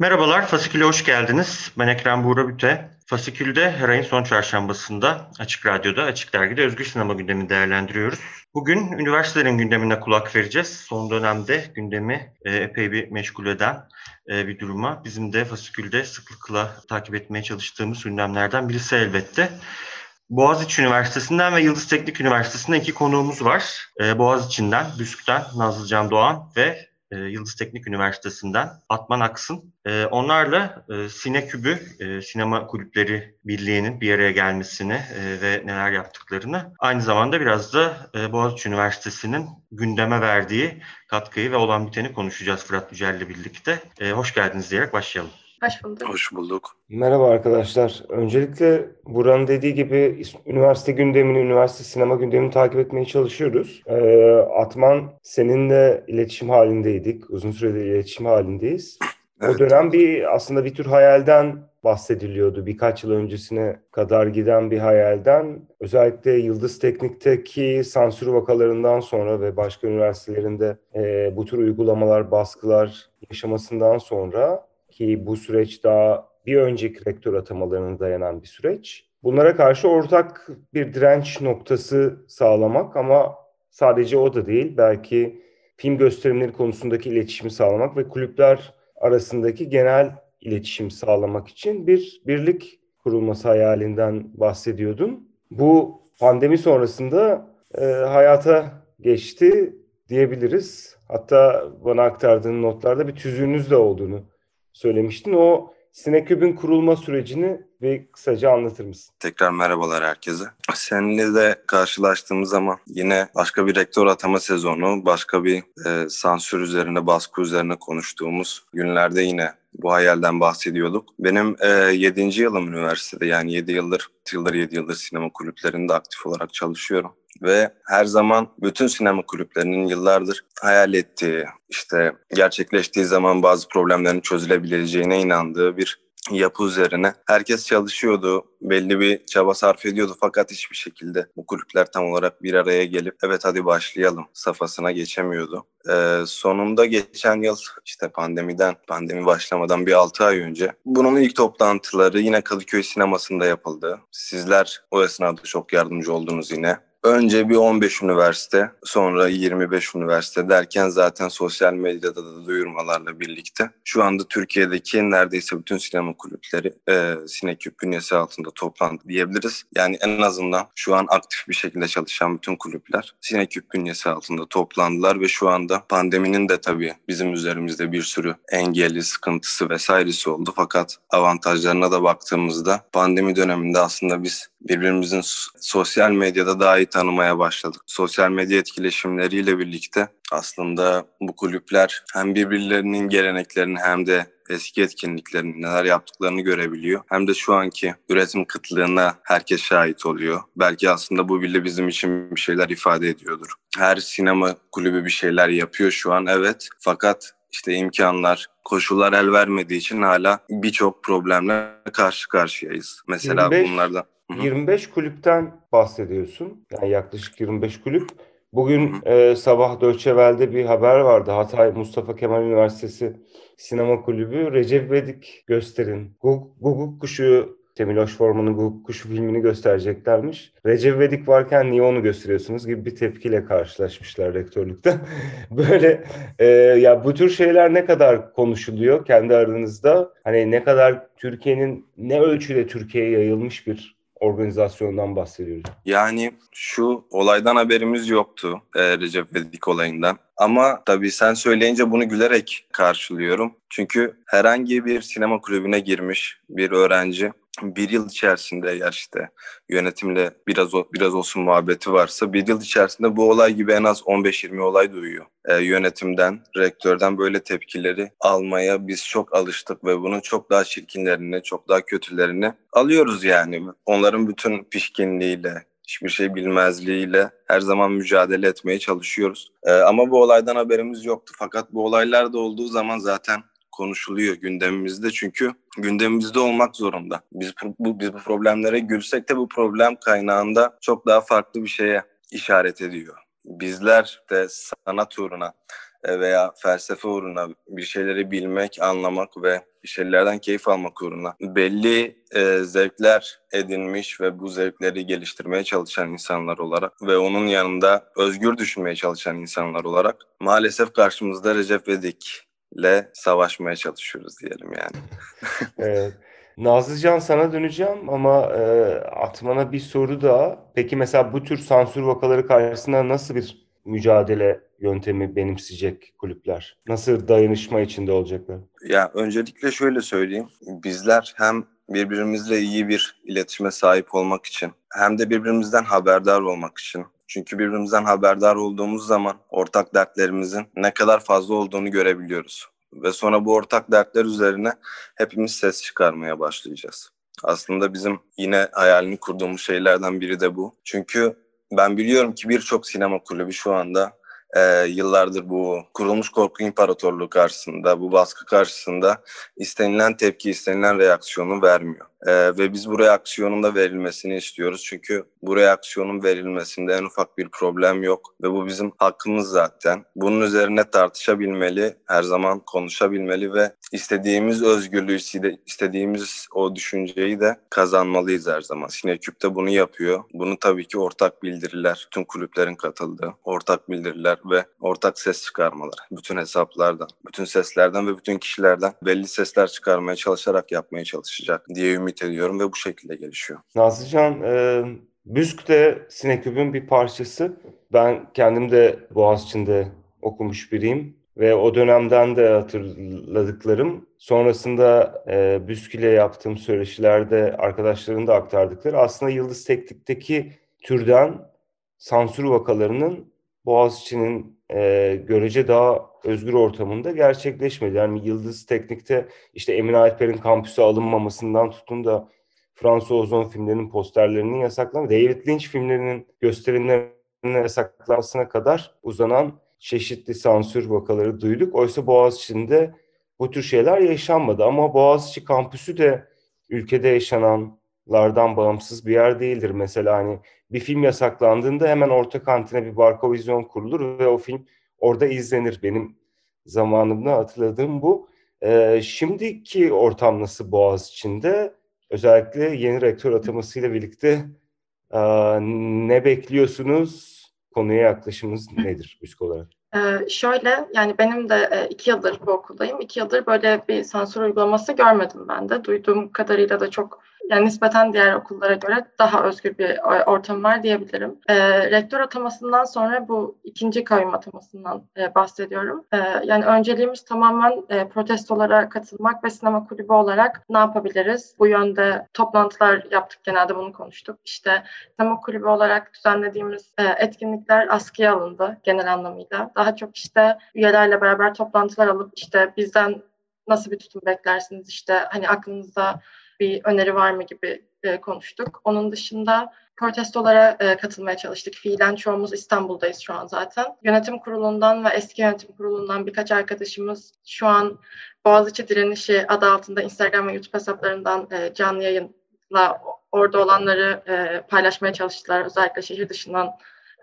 Merhabalar, Fasikül'e hoş geldiniz. Ben Ekrem Buğra Büte. Fasikül'de her ayın son çarşambasında Açık Radyo'da, Açık Dergi'de özgür sinema gündemini değerlendiriyoruz. Bugün üniversitelerin gündemine kulak vereceğiz. Son dönemde gündemi e, epey bir meşgul eden e, bir duruma. Bizim de Fasikül'de sıklıkla takip etmeye çalıştığımız gündemlerden birisi elbette. Boğaziçi Üniversitesi'nden ve Yıldız Teknik Üniversitesi'nden iki konuğumuz var. E, Boğaziçi'nden, BÜSK'ten Nazlıcan Doğan ve e, Yıldız Teknik Üniversitesi'nden Atman Aksın. E, onlarla e, Sinekübü, e, Sinema Kulüpleri Birliği'nin bir araya gelmesini e, ve neler yaptıklarını, aynı zamanda biraz da e, Boğaziçi Üniversitesi'nin gündeme verdiği katkıyı ve olan biteni konuşacağız Fırat Yücel'le birlikte. E, hoş geldiniz diyerek başlayalım. Hoş bulduk. Hoş bulduk. Merhaba arkadaşlar. Öncelikle Buranın dediği gibi üniversite gündemini, üniversite sinema gündemini takip etmeye çalışıyoruz. Ee, Atman seninle iletişim halindeydik. Uzun süredir iletişim halindeyiz. Evet. O dönem bir aslında bir tür hayalden bahsediliyordu. Birkaç yıl öncesine kadar giden bir hayalden. Özellikle Yıldız Teknik'teki sansür vakalarından sonra ve başka üniversitelerinde e, bu tür uygulamalar, baskılar yaşamasından sonra ki bu süreç daha bir önceki rektör atamalarına dayanan bir süreç. Bunlara karşı ortak bir direnç noktası sağlamak ama sadece o da değil. Belki film gösterimleri konusundaki iletişimi sağlamak ve kulüpler arasındaki genel iletişim sağlamak için bir birlik kurulması hayalinden bahsediyordun. Bu pandemi sonrasında e, hayata geçti diyebiliriz. Hatta bana aktardığın notlarda bir tüzüğünüz de olduğunu söylemiştin. O Sineküb'ün kurulma sürecini bir kısaca anlatır mısın? Tekrar merhabalar herkese. Seninle de karşılaştığımız zaman yine başka bir rektör atama sezonu, başka bir e, sansür üzerine, baskı üzerine konuştuğumuz günlerde yine bu hayalden bahsediyorduk. Benim e, 7. yılım üniversitede yani 7 yıldır, yıldır 7 yıldır sinema kulüplerinde aktif olarak çalışıyorum. Ve her zaman bütün sinema kulüplerinin yıllardır hayal ettiği, işte gerçekleştiği zaman bazı problemlerin çözülebileceğine inandığı bir yapı üzerine. Herkes çalışıyordu, belli bir çaba sarf ediyordu fakat hiçbir şekilde bu kulüpler tam olarak bir araya gelip evet hadi başlayalım safhasına geçemiyordu. Ee, sonunda geçen yıl işte pandemiden, pandemi başlamadan bir 6 ay önce bunun ilk toplantıları yine Kadıköy sinemasında yapıldı. Sizler o esnada çok yardımcı oldunuz yine. Önce bir 15 üniversite, sonra 25 üniversite derken zaten sosyal medyada da duyurmalarla birlikte şu anda Türkiye'deki neredeyse bütün sinema kulüpleri e, Sineküp bünyesi altında toplandı diyebiliriz. Yani en azından şu an aktif bir şekilde çalışan bütün kulüpler Sineküp bünyesi altında toplandılar ve şu anda pandeminin de tabii bizim üzerimizde bir sürü engeli, sıkıntısı vesairesi oldu. Fakat avantajlarına da baktığımızda pandemi döneminde aslında biz birbirimizin sosyal medyada daha iyi tanımaya başladık. Sosyal medya etkileşimleriyle birlikte aslında bu kulüpler hem birbirlerinin geleneklerini hem de eski etkinliklerini neler yaptıklarını görebiliyor. Hem de şu anki üretim kıtlığına herkes şahit oluyor. Belki aslında bu bile bizim için bir şeyler ifade ediyordur. Her sinema kulübü bir şeyler yapıyor şu an evet. Fakat işte imkanlar, koşullar el vermediği için hala birçok problemle karşı karşıyayız. Mesela 25, bunlardan. 25 kulüpten bahsediyorsun. Yani yaklaşık 25 kulüp. Bugün e, sabah Welle'de bir haber vardı. Hatay Mustafa Kemal Üniversitesi Sinema Kulübü Recep Vedik gösterin. Guguk Kuşu Temiloş Forman'ın Guguk Kuşu filmini göstereceklermiş. Recep Vedik varken niye onu gösteriyorsunuz gibi bir tepkiyle karşılaşmışlar rektörlükte. Böyle e, ya bu tür şeyler ne kadar konuşuluyor kendi aranızda? Hani ne kadar Türkiye'nin ne ölçüde Türkiye'ye yayılmış bir organizasyondan bahsediyoruz. Yani şu olaydan haberimiz yoktu e, Recep Vedik olayından. Ama tabii sen söyleyince bunu gülerek karşılıyorum. Çünkü herhangi bir sinema kulübüne girmiş bir öğrenci bir yıl içerisinde eğer işte yönetimle biraz biraz olsun muhabbeti varsa bir yıl içerisinde bu olay gibi en az 15-20 olay duyuyor. Ee, yönetimden, rektörden böyle tepkileri almaya biz çok alıştık ve bunun çok daha çirkinlerini, çok daha kötülerini alıyoruz yani. Onların bütün pişkinliğiyle, hiçbir şey bilmezliğiyle her zaman mücadele etmeye çalışıyoruz. Ee, ama bu olaydan haberimiz yoktu. Fakat bu olaylar da olduğu zaman zaten konuşuluyor gündemimizde çünkü gündemimizde olmak zorunda. Biz bu, biz bu problemlere gülsek de bu problem kaynağında çok daha farklı bir şeye işaret ediyor. Bizler de sanat uğruna veya felsefe uğruna bir şeyleri bilmek, anlamak ve bir şeylerden keyif almak uğruna belli e, zevkler edinmiş ve bu zevkleri geliştirmeye çalışan insanlar olarak ve onun yanında özgür düşünmeye çalışan insanlar olarak maalesef karşımızda Recep Vedik ile savaşmaya çalışıyoruz diyelim yani. evet. Nazlıcan sana döneceğim ama e, Atman'a bir soru daha. Peki mesela bu tür sansür vakaları karşısında nasıl bir mücadele yöntemi benimseyecek kulüpler? Nasıl dayanışma içinde olacaklar? Ya öncelikle şöyle söyleyeyim. Bizler hem birbirimizle iyi bir iletişime sahip olmak için hem de birbirimizden haberdar olmak için çünkü birbirimizden haberdar olduğumuz zaman ortak dertlerimizin ne kadar fazla olduğunu görebiliyoruz. Ve sonra bu ortak dertler üzerine hepimiz ses çıkarmaya başlayacağız. Aslında bizim yine hayalini kurduğumuz şeylerden biri de bu. Çünkü ben biliyorum ki birçok sinema kulübü şu anda e, yıllardır bu kurulmuş korku imparatorluğu karşısında, bu baskı karşısında istenilen tepki, istenilen reaksiyonu vermiyor. E, ve biz bu reaksiyonun da verilmesini istiyoruz. Çünkü bu reaksiyonun verilmesinde en ufak bir problem yok. Ve bu bizim hakkımız zaten. Bunun üzerine tartışabilmeli, her zaman konuşabilmeli ve istediğimiz özgürlüğü, istediğimiz o düşünceyi de kazanmalıyız her zaman. Sineküp de bunu yapıyor. Bunu tabii ki ortak bildiriler, tüm kulüplerin katıldığı ortak bildiriler ve ortak ses çıkarmalar. Bütün hesaplardan, bütün seslerden ve bütün kişilerden belli sesler çıkarmaya çalışarak yapmaya çalışacak diye ümit ediyorum ve bu şekilde gelişiyor. Nazlıcan, e, Büsk de Sineküp'ün bir parçası. Ben kendim de Boğaziçi'nde okumuş biriyim ve o dönemden de hatırladıklarım sonrasında e, Büsk ile yaptığım söyleşilerde arkadaşların da aktardıkları aslında Yıldız Teknik'teki türden sansür vakalarının Boğaziçi'nin e, görece daha özgür ortamında gerçekleşmedi. Yani Yıldız Teknik'te işte Emin Alper'in kampüse alınmamasından tutun da Fransız Ozon filmlerinin posterlerinin yasaklanması, David Lynch filmlerinin gösterimlerinin yasaklanmasına kadar uzanan çeşitli sansür vakaları duyduk. Oysa Boğaziçi'nde bu tür şeyler yaşanmadı ama Boğaziçi kampüsü de ülkede yaşananlardan bağımsız bir yer değildir. Mesela hani bir film yasaklandığında hemen orta kantine bir barkovizyon kurulur ve o film orada izlenir. Benim zamanımda hatırladığım bu. Ee, şimdiki ortam nasıl Boğaz içinde? Özellikle yeni rektör atamasıyla birlikte e, ne bekliyorsunuz? Konuya yaklaşımınız nedir müzik olarak? Ee, şöyle yani benim de e, iki yıldır bu okuldayım. İki yıldır böyle bir sansür uygulaması görmedim ben de. Duyduğum kadarıyla da çok yani nispeten diğer okullara göre daha özgür bir ortam var diyebilirim. E, rektör atamasından sonra bu ikinci kayyum atamasından e, bahsediyorum. E, yani önceliğimiz tamamen e, protestolara katılmak ve sinema kulübü olarak ne yapabiliriz? Bu yönde toplantılar yaptık genelde bunu konuştuk. İşte sinema kulübü olarak düzenlediğimiz e, etkinlikler askıya alındı genel anlamıyla. Daha çok işte üyelerle beraber toplantılar alıp işte bizden nasıl bir tutum beklersiniz işte hani aklınızda bir öneri var mı gibi e, konuştuk. Onun dışında protestolara e, katılmaya çalıştık. Fiilen çoğumuz İstanbul'dayız şu an zaten. Yönetim kurulundan ve eski yönetim kurulundan birkaç arkadaşımız şu an Boğaziçi Direnişi adı altında Instagram ve YouTube hesaplarından e, canlı yayınla orada olanları e, paylaşmaya çalıştılar. Özellikle şehir dışından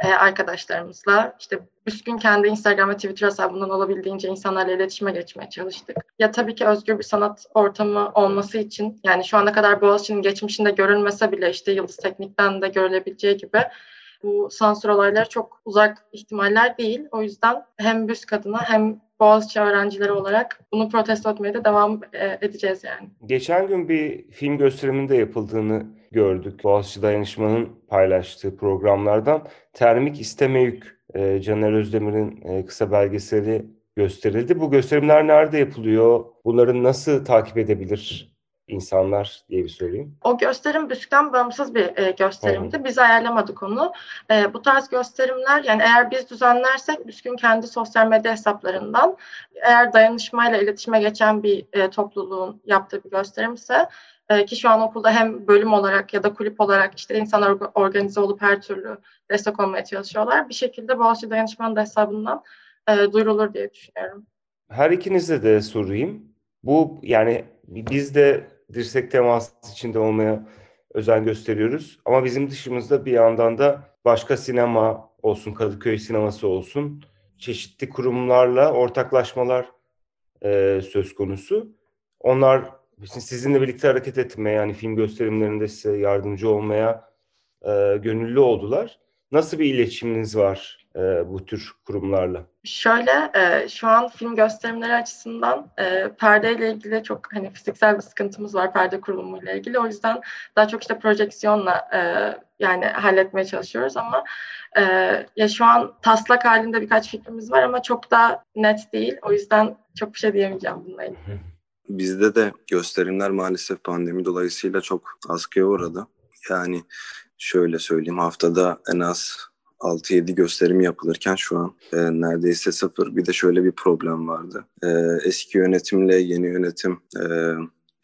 e, arkadaşlarımızla. işte Üskün kendi Instagram ve Twitter hesabından olabildiğince insanlarla iletişime geçmeye çalıştık. Ya tabii ki özgür bir sanat ortamı olması için yani şu ana kadar Boğaziçi'nin geçmişinde görülmese bile işte Yıldız Teknik'ten de görülebileceği gibi bu sansür olayları çok uzak ihtimaller değil. O yüzden hem BÜSK adına hem Boğaziçi öğrencileri olarak bunu protesto etmeye de devam e, edeceğiz yani. Geçen gün bir film gösteriminde yapıldığını gördük. Boğaziçi Dayanışma'nın paylaştığı programlardan Termik İsteme Yük e, Caner Özdemir'in e, kısa belgeseli gösterildi. Bu gösterimler nerede yapılıyor? Bunları nasıl takip edebilir insanlar diye bir sorayım. O gösterim BÜSK'ten bağımsız bir e, gösterimdi. Biz ayarlamadık onu. E, bu tarz gösterimler yani eğer biz düzenlersek BÜSK'ün kendi sosyal medya hesaplarından eğer dayanışmayla iletişime geçen bir e, topluluğun yaptığı bir gösterimse e, ki şu an okulda hem bölüm olarak ya da kulüp olarak işte insanlar organize olup her türlü destek olmaya çalışıyorlar. Bir şekilde Boğaziçi Dayanışmanın da hesabından e, duyurulur diye düşünüyorum. Her ikinize de sorayım. Bu yani biz de dirsek teması içinde olmaya özen gösteriyoruz. Ama bizim dışımızda bir yandan da başka sinema olsun, Kadıköy sineması olsun, çeşitli kurumlarla ortaklaşmalar e, söz konusu. Onlar sizinle birlikte hareket etmeye, yani film gösterimlerinde size yardımcı olmaya e, gönüllü oldular. Nasıl bir iletişiminiz var e, bu tür kurumlarla? Şöyle, e, şu an film gösterimleri açısından e, perdeyle ilgili çok hani fiziksel bir sıkıntımız var perde kurulumuyla ilgili. O yüzden daha çok işte projeksiyonla e, yani halletmeye çalışıyoruz ama e, ya şu an taslak halinde birkaç fikrimiz var ama çok da net değil. O yüzden çok bir şey diyemeyeceğim bununla ilgili. Bizde de gösterimler maalesef pandemi dolayısıyla çok askıya uğradı. Yani şöyle söyleyeyim haftada en az 6-7 gösterim yapılırken şu an e, neredeyse sıfır. Bir de şöyle bir problem vardı. E, eski yönetimle yeni yönetim e,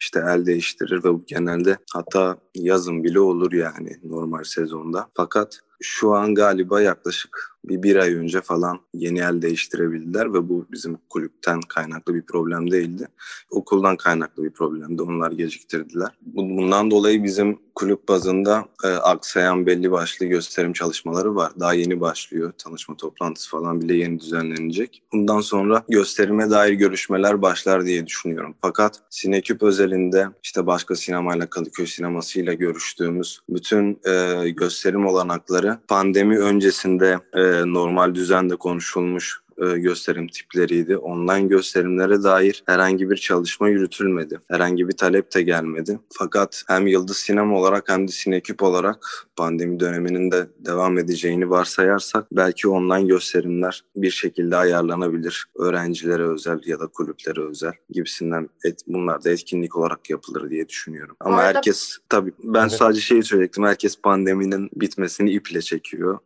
işte el değiştirir ve bu genelde hatta yazın bile olur yani normal sezonda. Fakat şu an galiba yaklaşık bir, bir ay önce falan yeni el değiştirebildiler ve bu bizim kulüpten kaynaklı bir problem değildi. Okuldan kaynaklı bir problemdi. Onlar geciktirdiler. Bundan dolayı bizim kulüp bazında e, aksayan belli başlı gösterim çalışmaları var. Daha yeni başlıyor. Tanışma toplantısı falan bile yeni düzenlenecek. Bundan sonra gösterime dair görüşmeler başlar diye düşünüyorum. Fakat Sineküp özelinde işte başka sinemayla Kadıköy sinemasıyla görüştüğümüz bütün e, gösterim olanakları pandemi öncesinde e, normal düzende konuşulmuş e, gösterim tipleriydi. Online gösterimlere dair herhangi bir çalışma yürütülmedi. Herhangi bir talep de gelmedi. Fakat hem Yıldız Sinema olarak hem de Sineküp olarak pandemi döneminin de devam edeceğini varsayarsak belki online gösterimler bir şekilde ayarlanabilir. Öğrencilere özel ya da kulüplere özel gibisinden et, bunlar da etkinlik olarak yapılır diye düşünüyorum. Ama arada... herkes tabii ben evet. sadece şeyi söyleyecektim. Herkes pandeminin bitmesini iple çekiyor.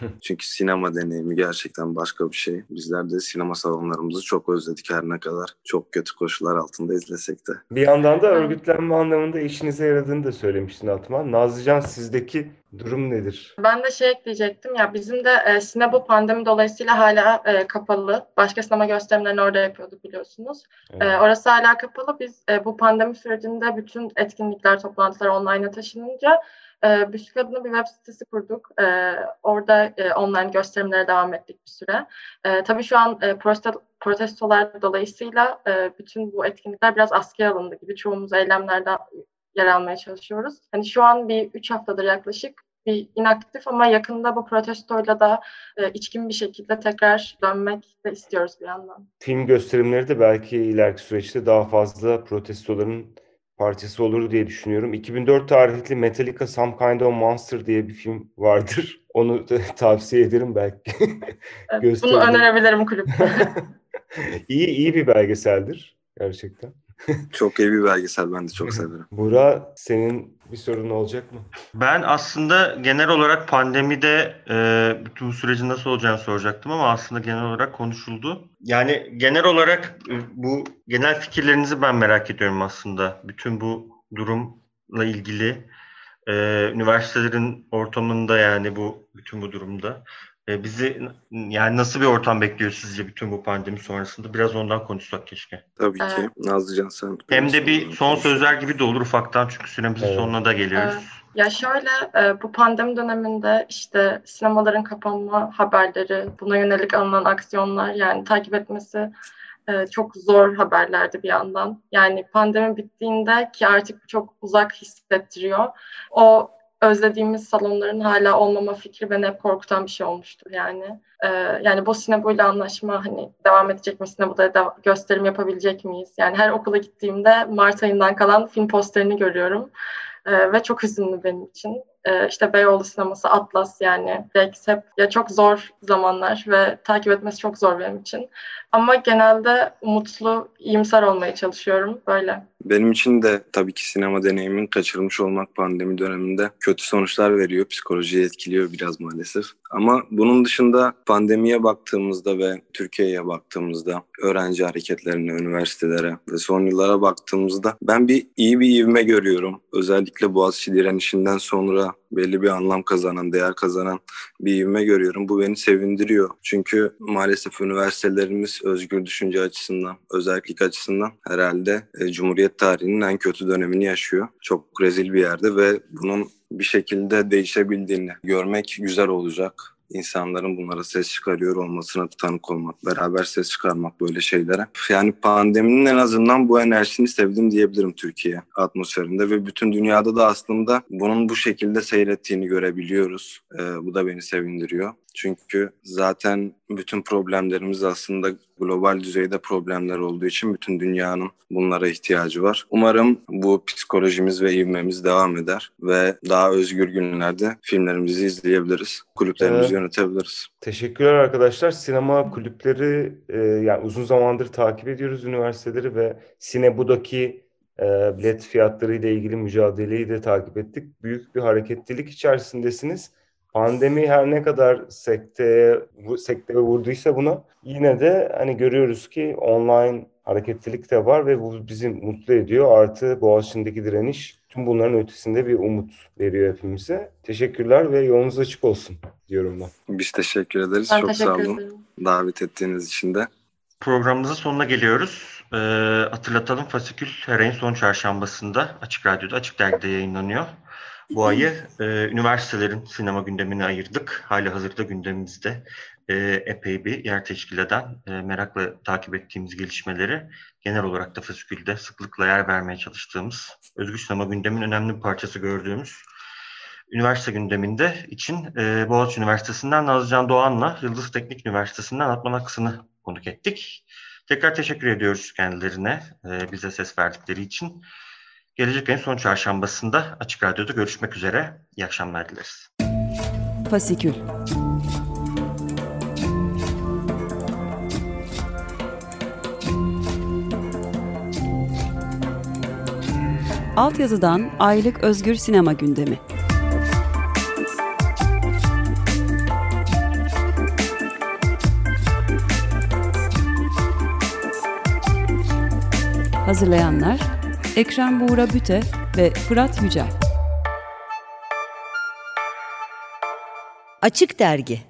Çünkü sinema deneyimi gerçekten başka bir şey. Bizler de sinema salonlarımızı çok özledik her ne kadar çok kötü koşullar altında izlesek de. Bir yandan da örgütlenme anlamında işinize yaradığını da söylemiştin Atman. Nazlıcan sizdeki durum nedir? Ben de şey ekleyecektim ya bizim de e, sinema pandemi dolayısıyla hala e, kapalı. Başka sinema gösterimlerini orada yapıyorduk biliyorsunuz. E, evet. E, orası hala kapalı. Biz e, bu pandemi sürecinde bütün etkinlikler, toplantılar online'a taşınınca e, Büyük adına bir web sitesi kurduk. E, orada e, online gösterimlere devam ettik bir süre. E, tabii şu an e, protestolar dolayısıyla e, bütün bu etkinlikler biraz askıya alındı gibi. Çoğumuz eylemlerden yer almaya çalışıyoruz. Hani şu an bir üç haftadır yaklaşık bir inaktif ama yakında bu protestoyla da e, içkin bir şekilde tekrar dönmek de istiyoruz bir yandan. Film gösterimleri de belki ileriki süreçte daha fazla protestoların parçası olur diye düşünüyorum. 2004 tarihli Metallica Some Kind of Monster diye bir film vardır. Onu tavsiye ederim belki. Evet, bunu önerebilirim kulüpte. İyi iyi bir belgeseldir gerçekten. çok iyi bir belgesel ben de çok severim. Bura senin bir sorun olacak mı? Ben aslında genel olarak pandemide e, bütün bu sürecin nasıl olacağını soracaktım ama aslında genel olarak konuşuldu. Yani genel olarak e, bu genel fikirlerinizi ben merak ediyorum aslında. Bütün bu durumla ilgili e, üniversitelerin ortamında yani bu bütün bu durumda e, bizi yani nasıl bir ortam bekliyor sizce bütün bu pandemi sonrasında? Biraz ondan konuşsak keşke. Tabii ki. Evet. Nazlıcan sen. Hem de bir son sözler gibi de olur ufaktan çünkü süremizin evet. sonuna da geliyoruz. Evet. Ya şöyle e, bu pandemi döneminde işte sinemaların kapanma haberleri, buna yönelik alınan aksiyonlar yani takip etmesi e, çok zor haberlerdi bir yandan. Yani pandemi bittiğinde ki artık çok uzak hissettiriyor. O özlediğimiz salonların hala olmama fikri beni hep korkutan bir şey olmuştur yani. Ee, yani bu Sinebo ile anlaşma hani devam edecek mi? Sinebo'da da gösterim yapabilecek miyiz? Yani her okula gittiğimde Mart ayından kalan film posterini görüyorum. Ee, ve çok hüzünlü benim için. Ee, işte Beyoğlu sineması, Atlas yani Rex hep ya çok zor zamanlar ve takip etmesi çok zor benim için. Ama genelde umutlu, iyimser olmaya çalışıyorum böyle. Benim için de tabii ki sinema deneyimin kaçırılmış olmak pandemi döneminde kötü sonuçlar veriyor. Psikolojiyi etkiliyor biraz maalesef. Ama bunun dışında pandemiye baktığımızda ve Türkiye'ye baktığımızda öğrenci hareketlerine, üniversitelere ve son yıllara baktığımızda ben bir iyi bir ivme görüyorum. Özellikle Boğaziçi direnişinden sonra belli bir anlam kazanan, değer kazanan bir ivme görüyorum. Bu beni sevindiriyor. Çünkü maalesef üniversitelerimiz özgür düşünce açısından, özellik açısından herhalde e, Cumhuriyet tarihinin en kötü dönemini yaşıyor. Çok rezil bir yerde ve bunun bir şekilde değişebildiğini görmek güzel olacak insanların bunlara ses çıkarıyor olmasına tanık olmak, beraber ses çıkarmak böyle şeylere. Yani pandeminin en azından bu enerjisini sevdim diyebilirim Türkiye atmosferinde ve bütün dünyada da aslında bunun bu şekilde seyrettiğini görebiliyoruz. Ee, bu da beni sevindiriyor. Çünkü zaten bütün problemlerimiz aslında global düzeyde problemler olduğu için bütün dünyanın bunlara ihtiyacı var. Umarım bu psikolojimiz ve ivmemiz devam eder ve daha özgür günlerde filmlerimizi izleyebiliriz. Kulüplerimizi evet. yönetebiliriz. Teşekkürler arkadaşlar. Sinema kulüpleri e, yani uzun zamandır takip ediyoruz üniversiteleri ve Sinebu'daki e, bilet fiyatları ile ilgili mücadeleyi de takip ettik. Büyük bir hareketlilik içerisindesiniz pandemi her ne kadar sekteye, sekteye vurduysa buna yine de hani görüyoruz ki online hareketlilik de var ve bu bizi mutlu ediyor. Artı Boğaziçi'ndeki direniş tüm bunların ötesinde bir umut veriyor hepimize. Teşekkürler ve yolunuz açık olsun diyorum ben. Biz teşekkür ederiz. Ben Çok teşekkür sağ olun. Ederim. Davet ettiğiniz için de. Programımızın sonuna geliyoruz. Ee, hatırlatalım Fasikül her ayın son çarşambasında Açık Radyo'da, Açık Dergi'de yayınlanıyor. Bu ayı e, üniversitelerin sinema gündemine ayırdık. Hali hazırda gündemimizde e, epey bir yer teşkil eden, e, merakla takip ettiğimiz gelişmeleri genel olarak da Fasikül'de sıklıkla yer vermeye çalıştığımız, özgür sinema gündemin önemli bir parçası gördüğümüz üniversite gündeminde için e, Boğaziçi Üniversitesi'nden Nazlıcan Doğan'la Yıldız Teknik Üniversitesi'nden Atman Aksın'ı konuk ettik. Tekrar teşekkür ediyoruz kendilerine e, bize ses verdikleri için. Gelecek ayın son çarşambasında Açık Radyo'da görüşmek üzere. İyi akşamlar dileriz. Fasikül Altyazıdan Aylık Özgür Sinema Gündemi Hazırlayanlar Ekrem Buğra Büte ve Fırat Yücel. Açık Dergi